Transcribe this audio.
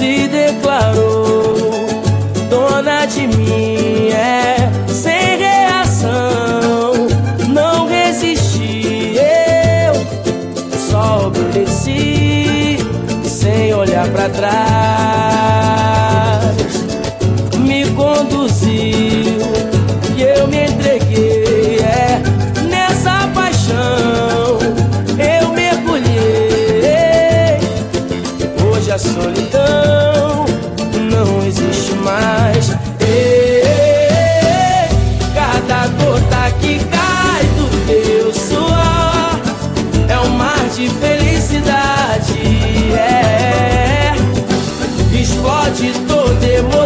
se declarou dona de mim, é sem reação. Não resisti, eu só obedeci, sem olhar para trás. Me conduziu e eu me entreguei, é nessa paixão. Eu mergulhei, hoje a solidão. pode de demônio.